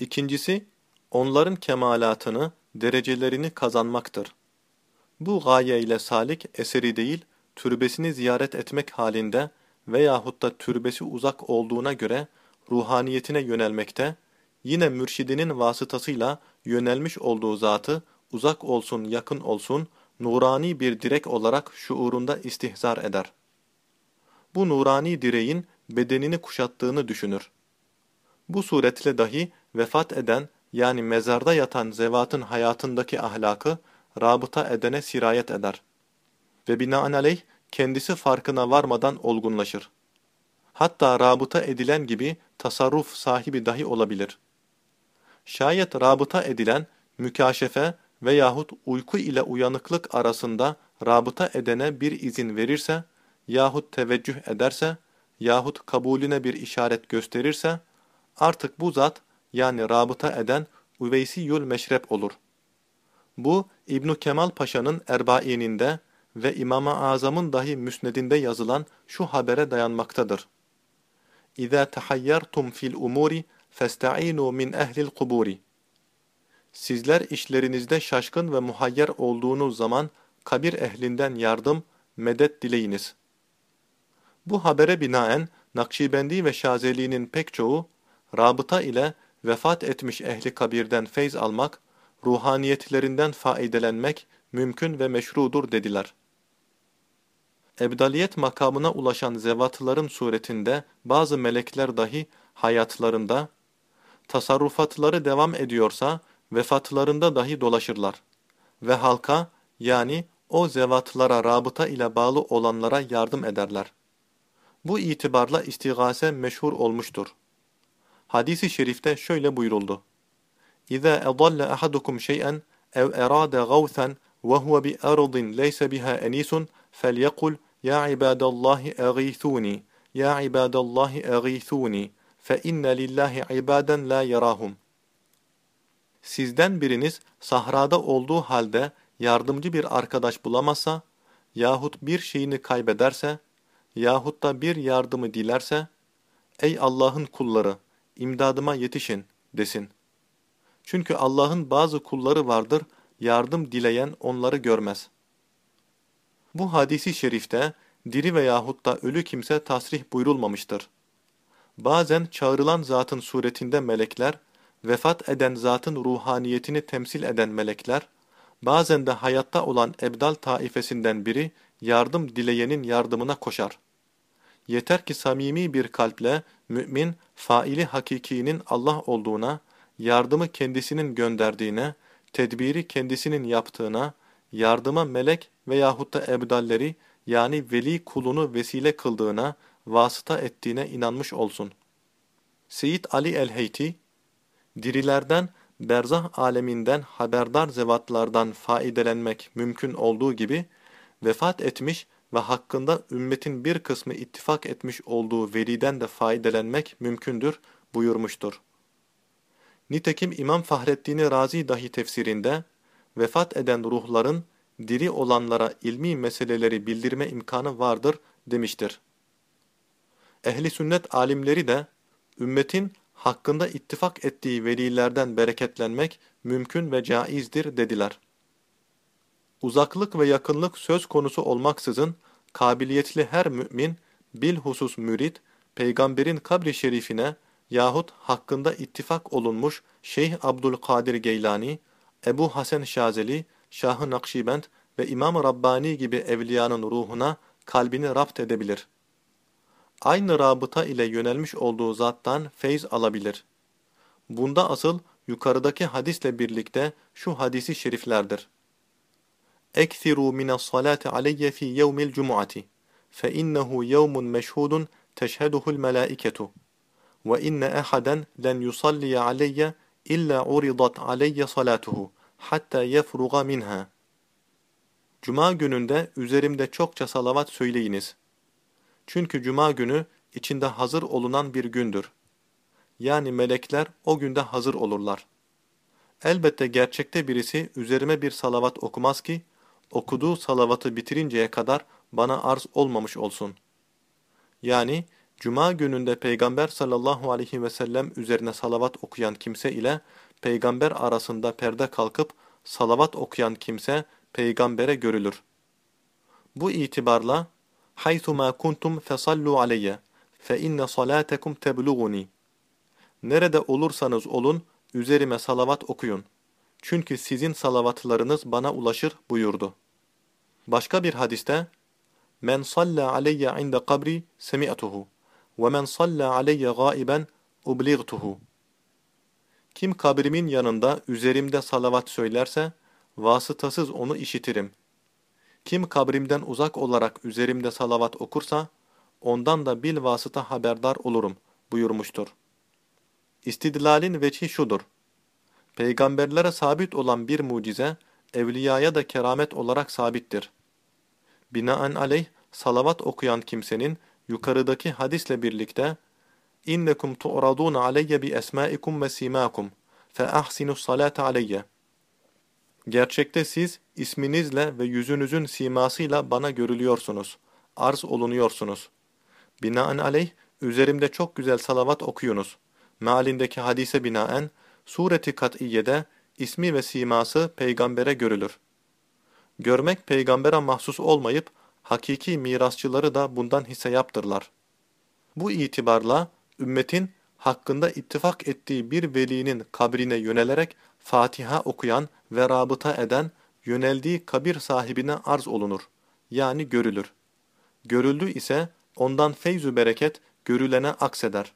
İkincisi, onların kemalatını, derecelerini kazanmaktır. Bu gaye ile salik eseri değil, türbesini ziyaret etmek halinde veyahut da türbesi uzak olduğuna göre ruhaniyetine yönelmekte, yine mürşidinin vasıtasıyla yönelmiş olduğu zatı uzak olsun yakın olsun nurani bir direk olarak şuurunda istihzar eder. Bu nurani direğin bedenini kuşattığını düşünür. Bu suretle dahi vefat eden yani mezarda yatan zevatın hayatındaki ahlakı rabıta edene sirayet eder. Ve binaenaleyh kendisi farkına varmadan olgunlaşır. Hatta rabıta edilen gibi tasarruf sahibi dahi olabilir. Şayet rabıta edilen, mükaşefe veyahut uyku ile uyanıklık arasında rabıta edene bir izin verirse, yahut teveccüh ederse, yahut kabulüne bir işaret gösterirse, artık bu zat yani rabıta eden Üveysi-yül Meşrep olur. Bu İbn Kemal Paşa'nın Erbaininde ve İmam-ı Azam'ın dahi müsnedinde yazılan şu habere dayanmaktadır. İza tahayyartum fil umuri festa'inu min ehlil kuburi. Sizler işlerinizde şaşkın ve muhayyer olduğunuz zaman kabir ehlinden yardım, medet dileyiniz. Bu habere binaen Nakşibendi ve Şazeli'nin pek çoğu rabıta ile vefat etmiş ehli kabirden feyz almak, ruhaniyetlerinden faidelenmek mümkün ve meşrudur dediler. Ebdaliyet makamına ulaşan zevatların suretinde bazı melekler dahi hayatlarında, tasarrufatları devam ediyorsa vefatlarında dahi dolaşırlar ve halka yani o zevatlara rabıta ile bağlı olanlara yardım ederler. Bu itibarla istigase meşhur olmuştur. Hadis-i şerifte şöyle buyuruldu. Edalle ahadukum şey'en ev erada gawthan ve huve bi ardin leysa biha enisun felyekul ya ibadallahi aghithuni ya ibadallahi aghithuni fe inne lillahi ibaden la yarahum. Sizden biriniz sahrada olduğu halde yardımcı bir arkadaş bulamazsa yahut bir şeyini kaybederse yahut da bir yardımı dilerse ey Allah'ın kulları imdadıma yetişin desin. Çünkü Allah'ın bazı kulları vardır, yardım dileyen onları görmez. Bu hadisi şerifte diri veyahut da ölü kimse tasrih buyurulmamıştır. Bazen çağrılan zatın suretinde melekler, vefat eden zatın ruhaniyetini temsil eden melekler, bazen de hayatta olan ebdal taifesinden biri yardım dileyenin yardımına koşar. Yeter ki samimi bir kalple mümin faili hakikinin Allah olduğuna, yardımı kendisinin gönderdiğine, tedbiri kendisinin yaptığına, yardıma melek veyahut da ebdalleri yani veli kulunu vesile kıldığına, vasıta ettiğine inanmış olsun. Seyyid Ali el-Heyti, dirilerden, berzah aleminden haberdar zevatlardan faidelenmek mümkün olduğu gibi, vefat etmiş ve hakkında ümmetin bir kısmı ittifak etmiş olduğu veliden de faydelenmek mümkündür buyurmuştur. Nitekim İmam Fahreddin Razi dahi tefsirinde, vefat eden ruhların diri olanlara ilmi meseleleri bildirme imkanı vardır demiştir. Ehli sünnet alimleri de, ümmetin hakkında ittifak ettiği velilerden bereketlenmek mümkün ve caizdir dediler. Uzaklık ve yakınlık söz konusu olmaksızın, kabiliyetli her mümin, bilhusus mürit, peygamberin kabri şerifine yahut hakkında ittifak olunmuş Şeyh Abdülkadir Geylani, Ebu Hasan Şazeli, Şah-ı Nakşibend ve İmam Rabbani gibi evliyanın ruhuna kalbini rapt edebilir. Aynı rabıta ile yönelmiş olduğu zattan feyz alabilir. Bunda asıl yukarıdaki hadisle birlikte şu hadisi şeriflerdir. اكثروا من الصلاة علي في يوم الجمعة فإنه يوم مشهود تشهده الملائكة وإن أحدا لن يصلي علي إلا عرضت علي صلاته hatta yefruga minha. Cuma gününde üzerimde çokça salavat söyleyiniz. Çünkü cuma günü içinde hazır olunan bir gündür. Yani melekler o günde hazır olurlar. Elbette gerçekte birisi üzerime bir salavat okumaz ki, okuduğu salavatı bitirinceye kadar bana arz olmamış olsun. Yani cuma gününde Peygamber sallallahu aleyhi ve sellem üzerine salavat okuyan kimse ile peygamber arasında perde kalkıp salavat okuyan kimse peygambere görülür. Bu itibarla "Haytuma kuntum fesallu aleyye fe inne salatekum tebluğuni." Nerede olursanız olun üzerime salavat okuyun. Çünkü sizin salavatlarınız bana ulaşır buyurdu. Başka bir hadiste, Men salla aleyye inde kabri semi'tuhu ve men salla aleyye gaiben ubligtuhu. Kim kabrimin yanında üzerimde salavat söylerse, vasıtasız onu işitirim. Kim kabrimden uzak olarak üzerimde salavat okursa, ondan da bil vasıta haberdar olurum buyurmuştur. İstidlalin veçhi şudur. Peygamberlere sabit olan bir mucize, evliyaya da keramet olarak sabittir. Binaenaleyh, salavat okuyan kimsenin, yukarıdaki hadisle birlikte, İnnekum tu'radun aleyye bi esmaikum ve simakum fe ahsinus salate aleyye. Gerçekte siz isminizle ve yüzünüzün simasıyla bana görülüyorsunuz, arz olunuyorsunuz. Binaenaleyh üzerimde çok güzel salavat okuyunuz. Mealindeki hadise binaen sureti kat'iyede ismi ve siması peygambere görülür. Görmek peygambere mahsus olmayıp hakiki mirasçıları da bundan hisse yaptırlar. Bu itibarla ümmetin hakkında ittifak ettiği bir velinin kabrine yönelerek Fatiha okuyan ve rabıta eden yöneldiği kabir sahibine arz olunur. Yani görülür. Görüldü ise ondan feyzü bereket görülene akseder.